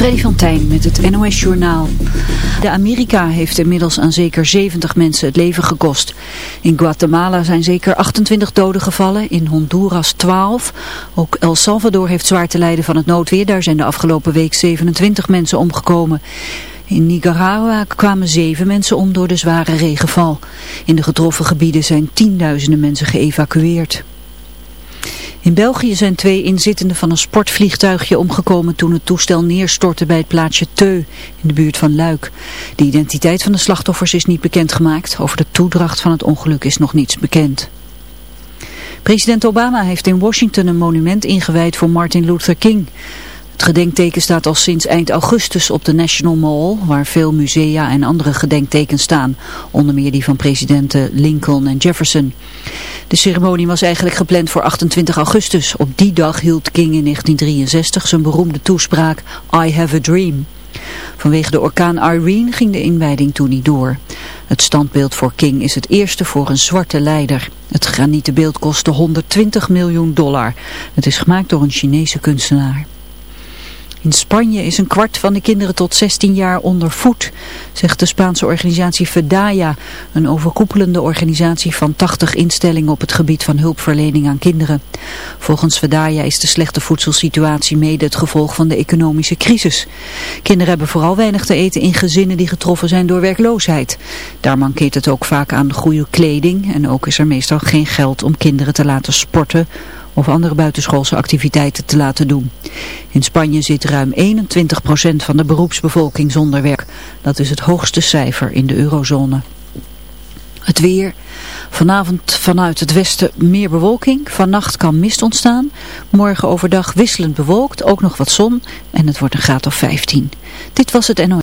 Freddy van Tijn met het NOS Journaal. De Amerika heeft inmiddels aan zeker 70 mensen het leven gekost. In Guatemala zijn zeker 28 doden gevallen, in Honduras 12. Ook El Salvador heeft zwaar te lijden van het noodweer. Daar zijn de afgelopen week 27 mensen omgekomen. In Nicaragua kwamen zeven mensen om door de zware regenval. In de getroffen gebieden zijn tienduizenden mensen geëvacueerd. In België zijn twee inzittenden van een sportvliegtuigje omgekomen toen het toestel neerstortte bij het plaatsje Teu in de buurt van Luik. De identiteit van de slachtoffers is niet bekendgemaakt. Over de toedracht van het ongeluk is nog niets bekend. President Obama heeft in Washington een monument ingewijd voor Martin Luther King. Het gedenkteken staat al sinds eind augustus op de National Mall, waar veel musea en andere gedenktekens staan, onder meer die van presidenten Lincoln en Jefferson. De ceremonie was eigenlijk gepland voor 28 augustus. Op die dag hield King in 1963 zijn beroemde toespraak I Have a Dream. Vanwege de orkaan Irene ging de inwijding toen niet door. Het standbeeld voor King is het eerste voor een zwarte leider. Het granieten beeld kostte 120 miljoen dollar. Het is gemaakt door een Chinese kunstenaar. In Spanje is een kwart van de kinderen tot 16 jaar onder voet, zegt de Spaanse organisatie FEDAIA, een overkoepelende organisatie van 80 instellingen op het gebied van hulpverlening aan kinderen. Volgens FEDAIA is de slechte voedselsituatie mede het gevolg van de economische crisis. Kinderen hebben vooral weinig te eten in gezinnen die getroffen zijn door werkloosheid. Daar mankeert het ook vaak aan goede kleding en ook is er meestal geen geld om kinderen te laten sporten of andere buitenschoolse activiteiten te laten doen. In Spanje zit ruim 21% van de beroepsbevolking zonder werk. Dat is het hoogste cijfer in de eurozone. Het weer. Vanavond vanuit het westen meer bewolking. Vannacht kan mist ontstaan. Morgen overdag wisselend bewolkt. Ook nog wat zon. En het wordt een graad of 15. Dit was het NOS.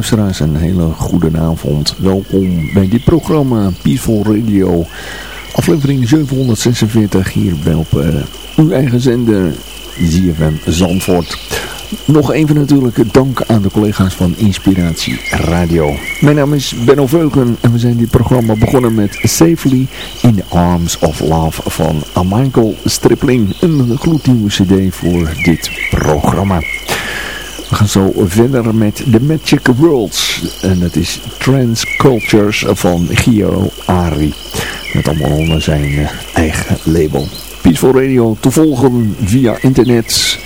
Luisteraars, een hele goede avond. Welkom bij dit programma Peaceful Radio. Aflevering 746 hier bij op uh, uw eigen zender ZFM Zandvoort. Nog even natuurlijk dank aan de collega's van Inspiratie Radio. Mijn naam is Benno Veugen en we zijn dit programma begonnen met Safely in the Arms of Love van Michael Stripling. Een gloednieuwe cd voor dit programma. We gaan zo verder met The Magic Worlds. En dat is Trans Cultures van Gio Ari. Met allemaal onder zijn eh, eigen label. Peaceful Radio te volgen via internet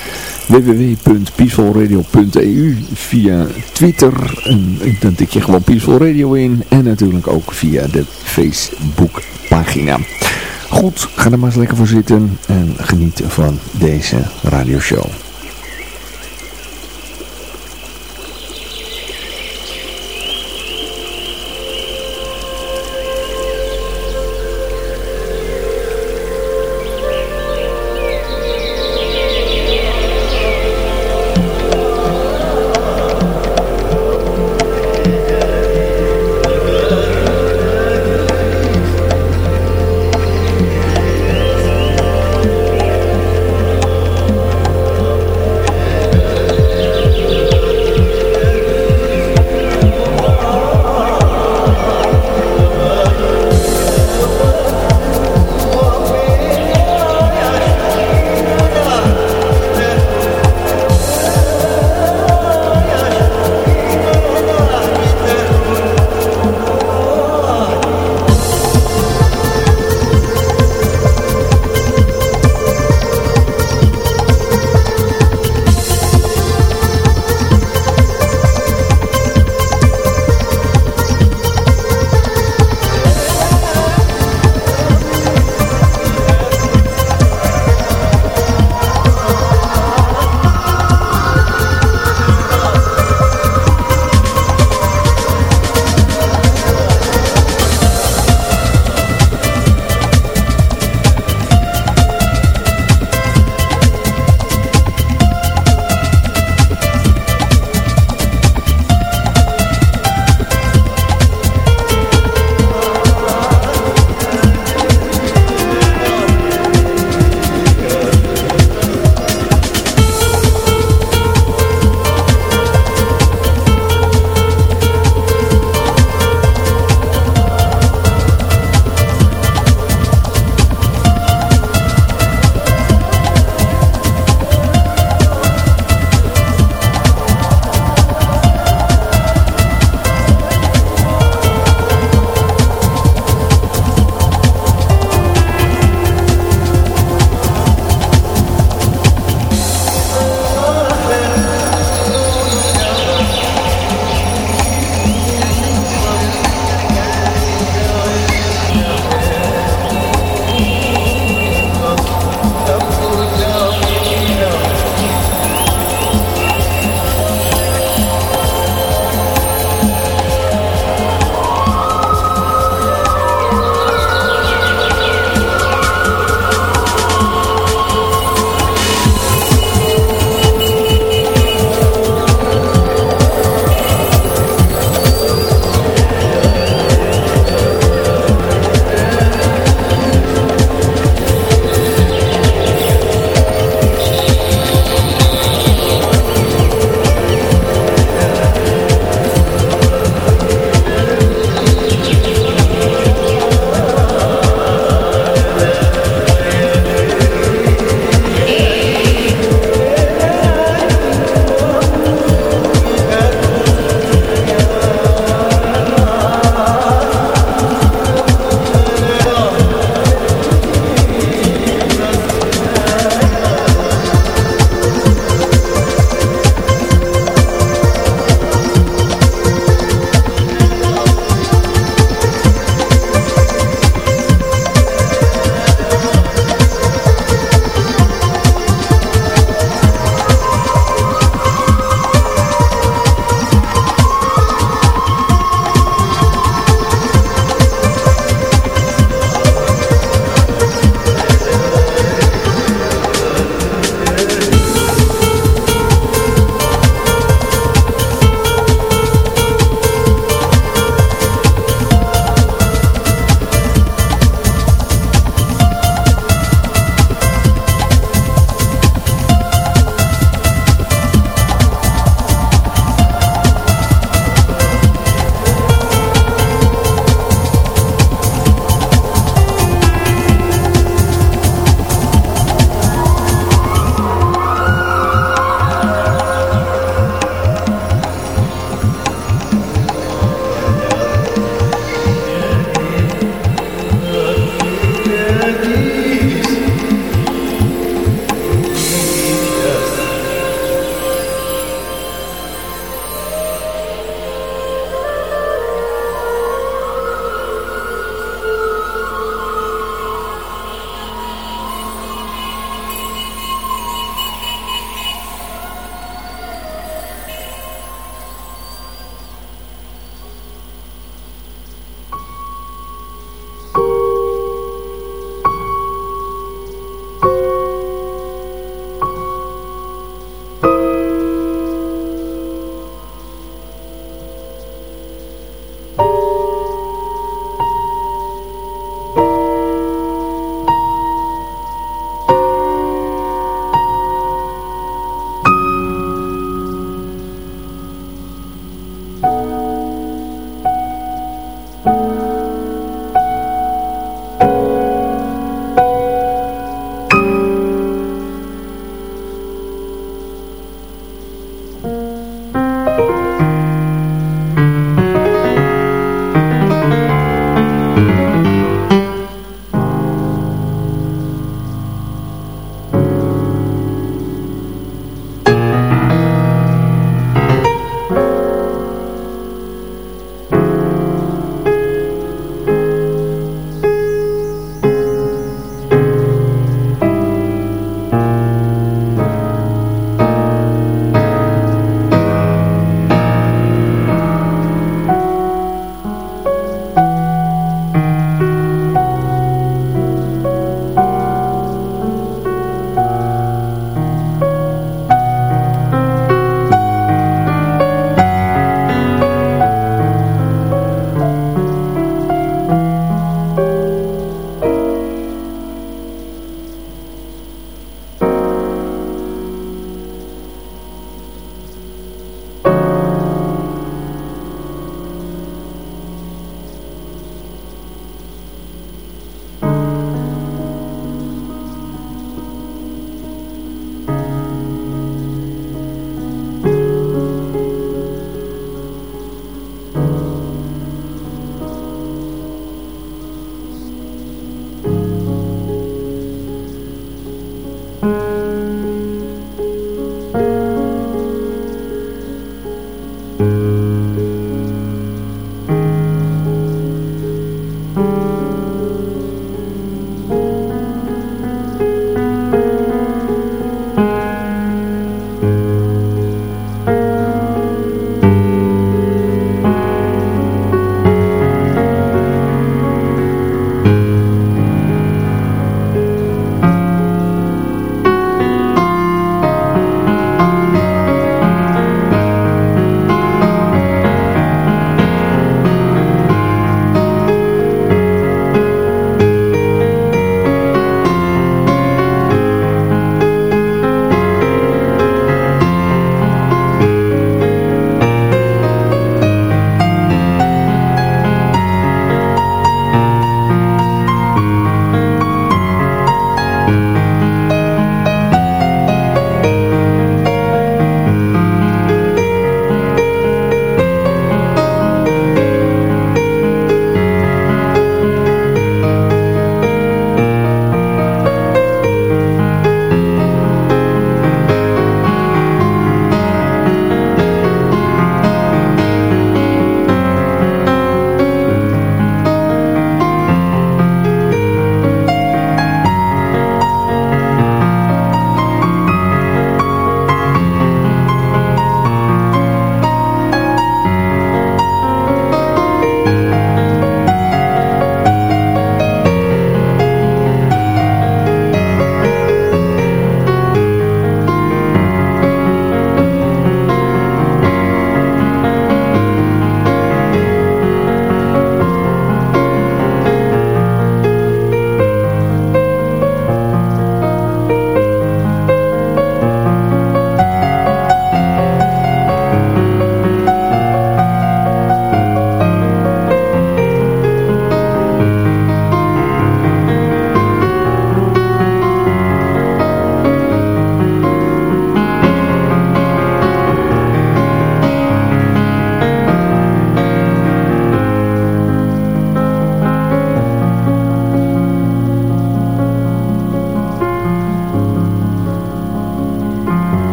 www.peacefulradio.eu via Twitter. En dan tik je gewoon Peaceful Radio in. En natuurlijk ook via de Facebook pagina. Goed, ga er maar eens lekker voor zitten en geniet van deze radioshow.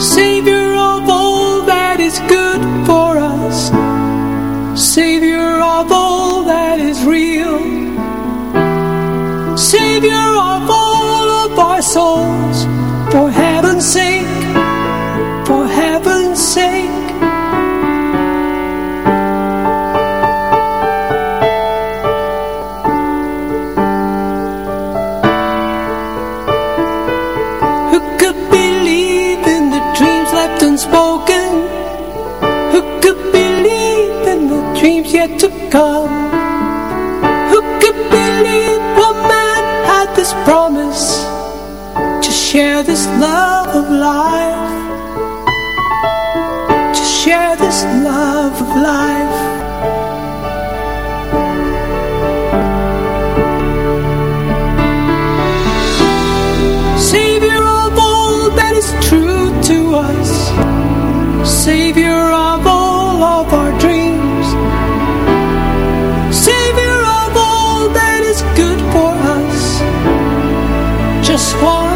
Savior of all that is good for us, Savior of all that is real, Savior of all of our souls, for heaven's sake. share this love of life. To share this love of life. Savior of all that is true to us. Savior of all of our dreams. Savior of all that is good for us. Just one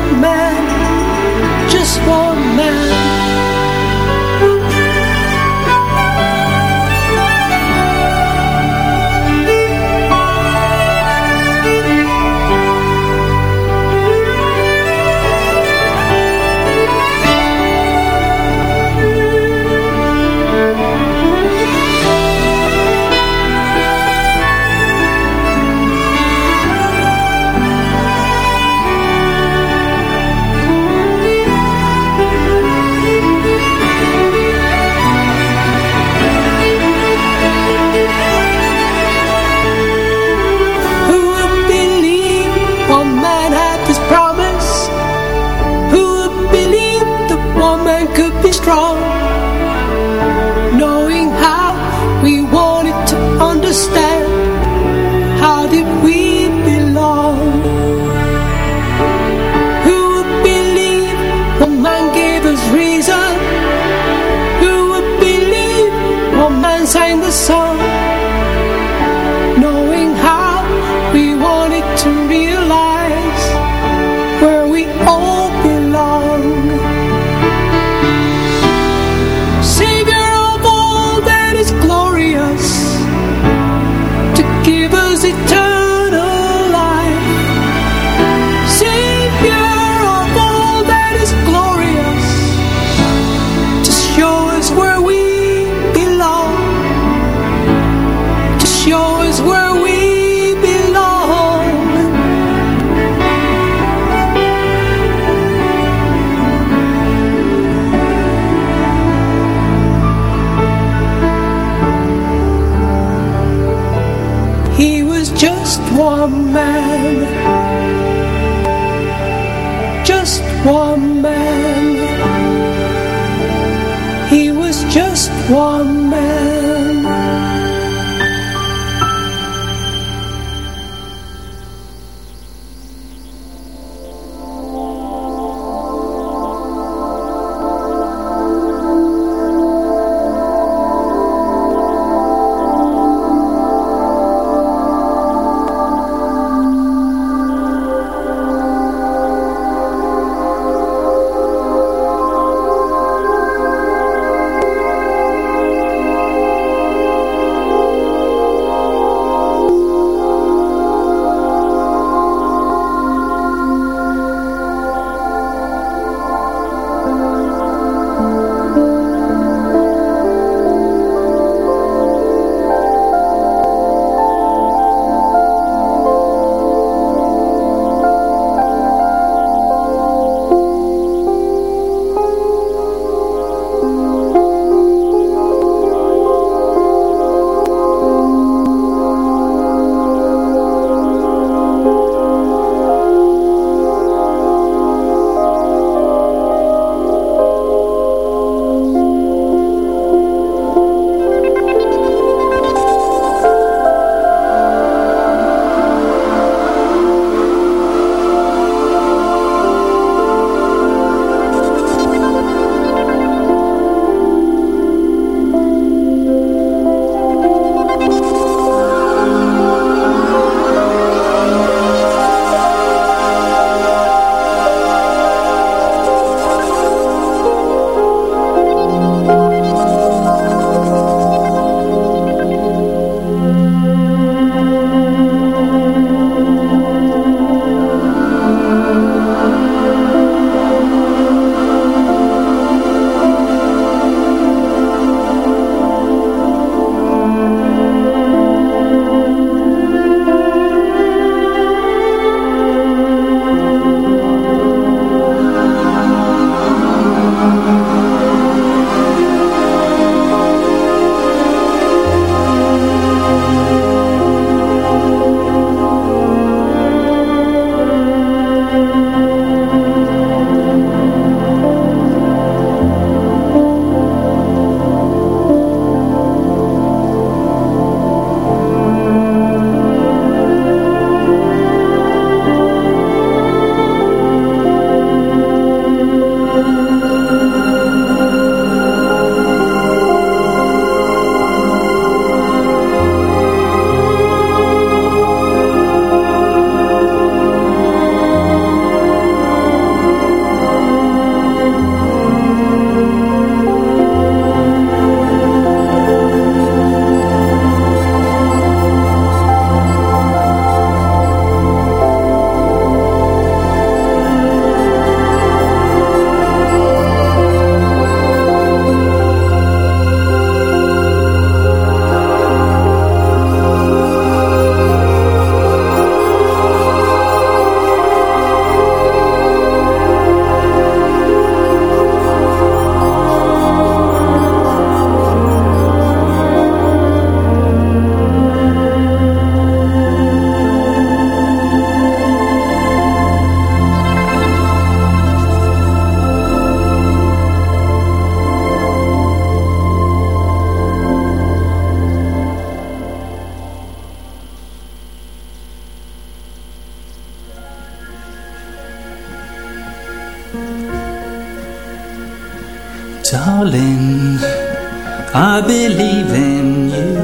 I believe in you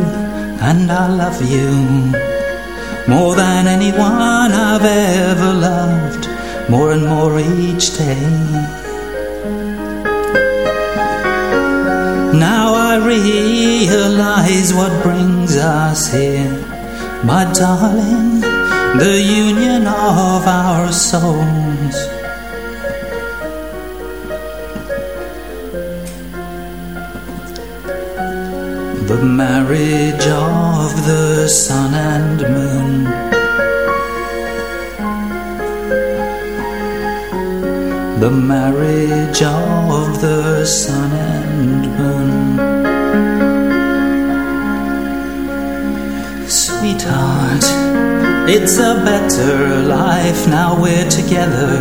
and I love you more than anyone I've ever loved, more and more each day. Now I realize what brings us here, my darling, the union of our souls. The marriage of the sun and moon. The marriage of the sun and moon. Sweetheart, it's a better life now we're together.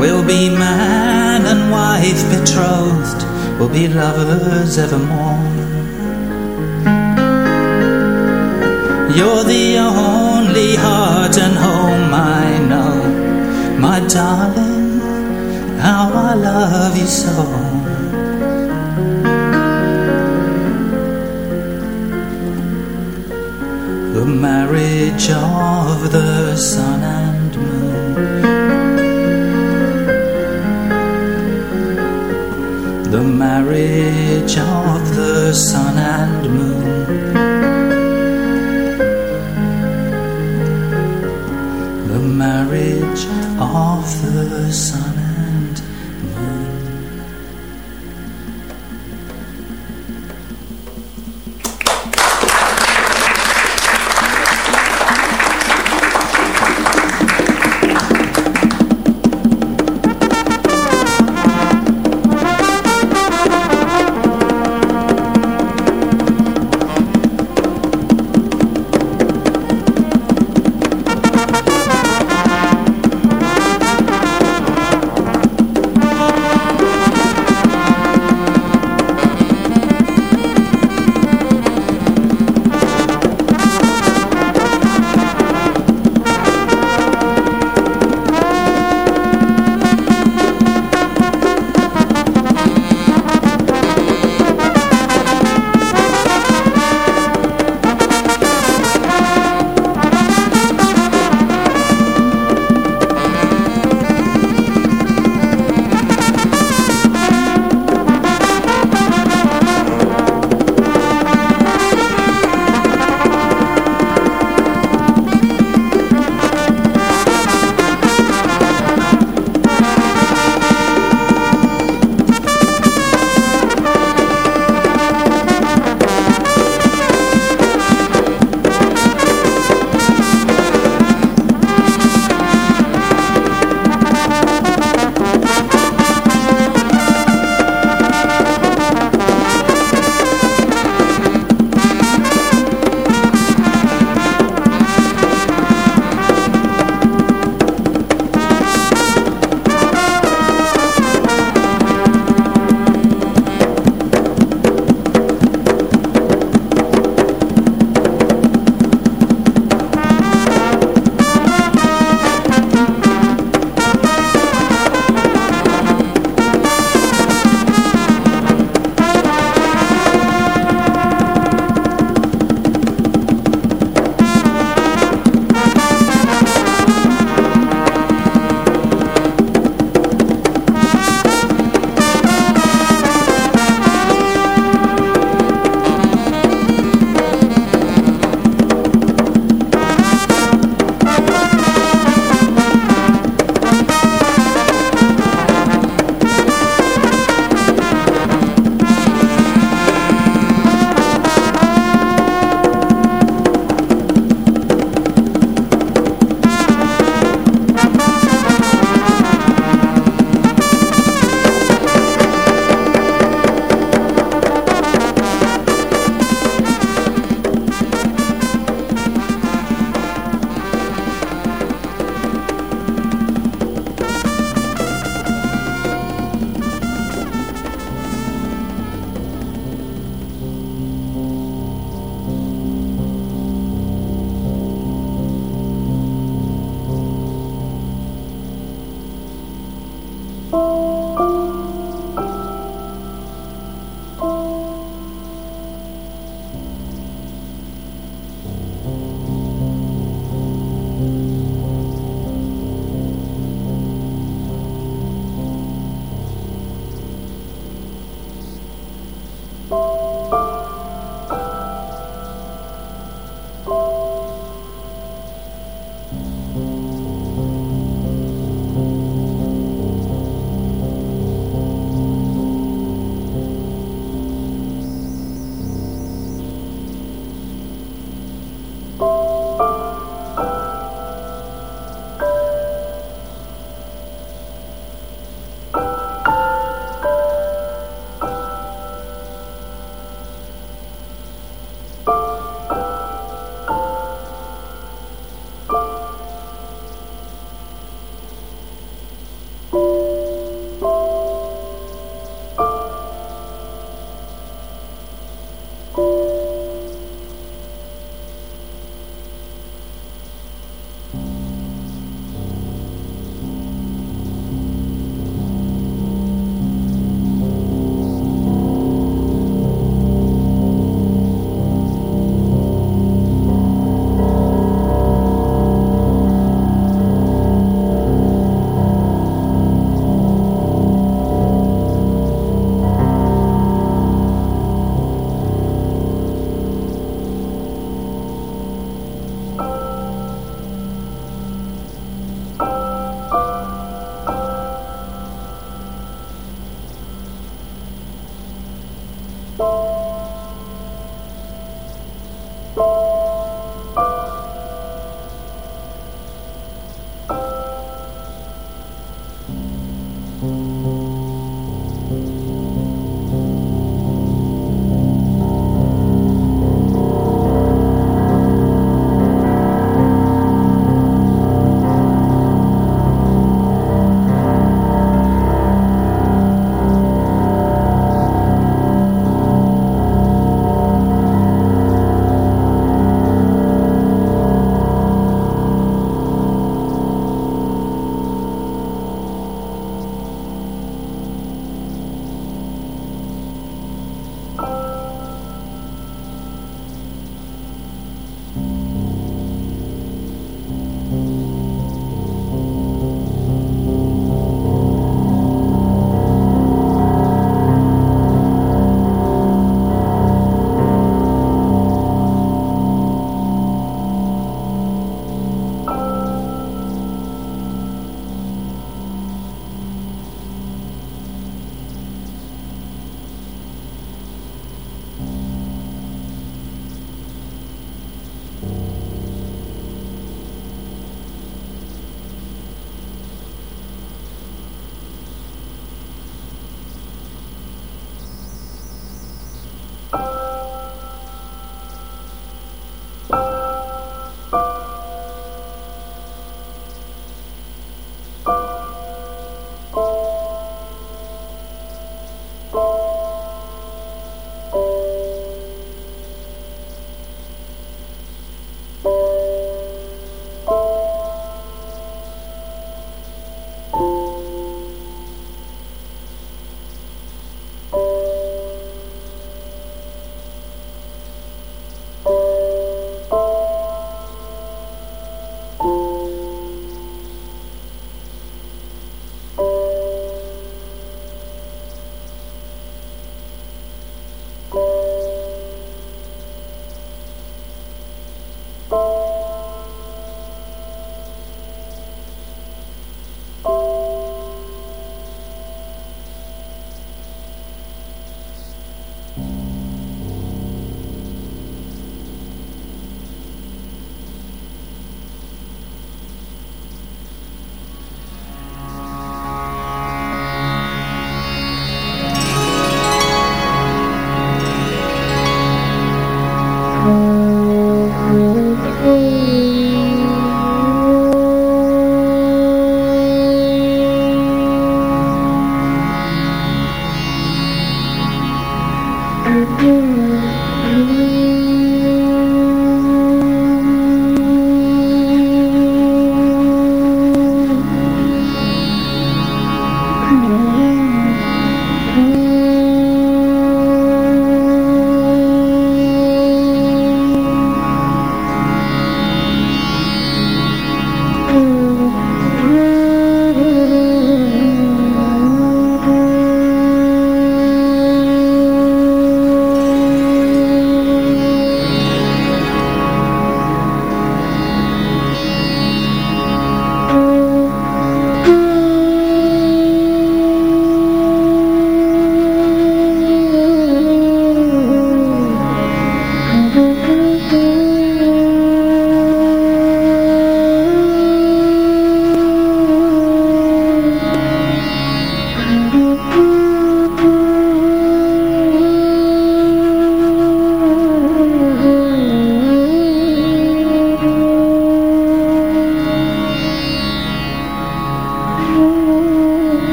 We'll be man and wife betrothed. We'll be lovers evermore You're the only heart and home I know, my darling. How I love you so. The marriage of the sun and moon. The marriage of the sun and moon. Of the sun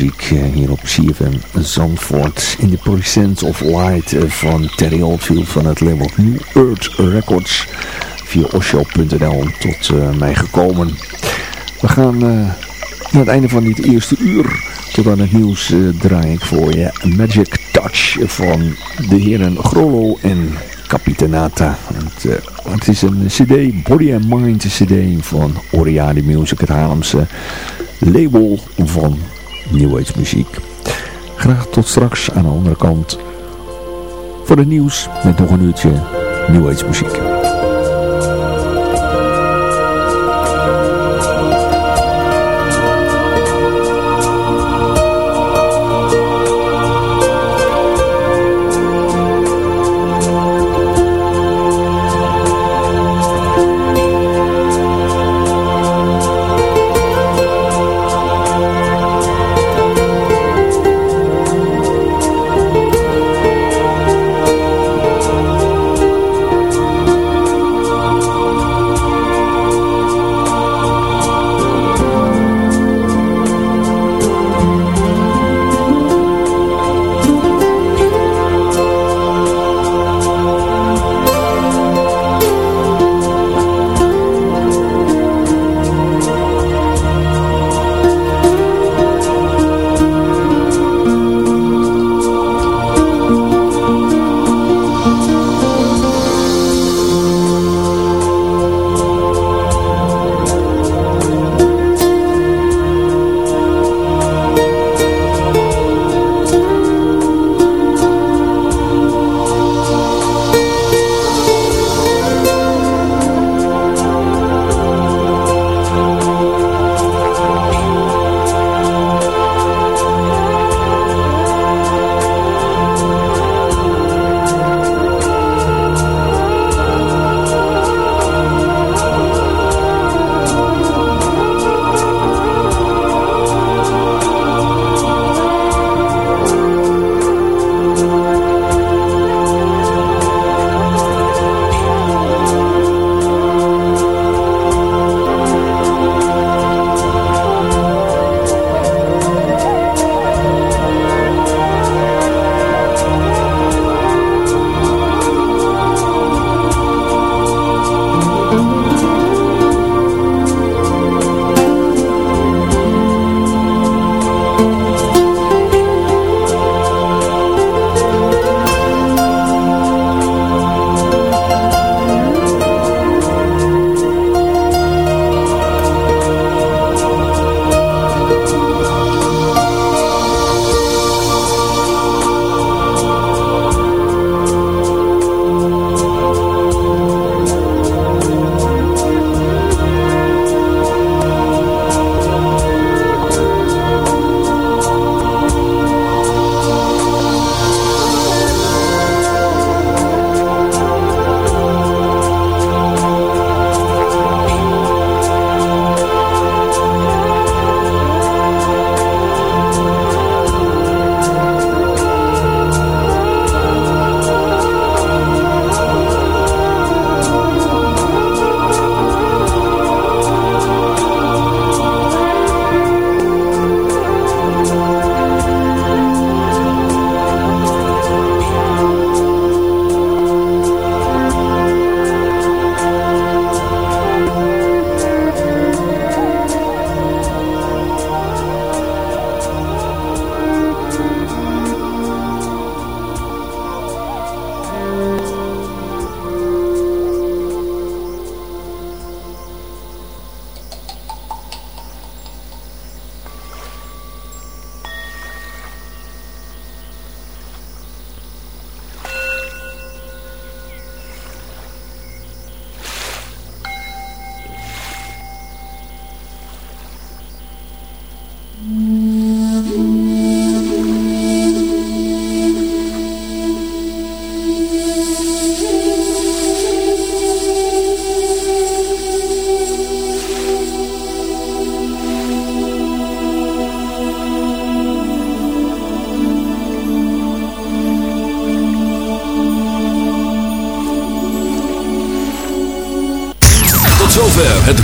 muziek hier op CFM Zandvoort. In the Presence of Light van Terry Oldfield van het label New Earth Records. Via osho.nl tot mij gekomen. We gaan naar het einde van dit eerste uur. Tot aan het nieuws draai ik voor je Magic Touch van de heren Grollo en Capitanata. Het, uh, het, is een cd, Body and Mind cd van Oriade Music, het Haarlemse label van New Age muziek. Graag tot straks aan de andere kant voor het nieuws met nog een uurtje New Age muziek.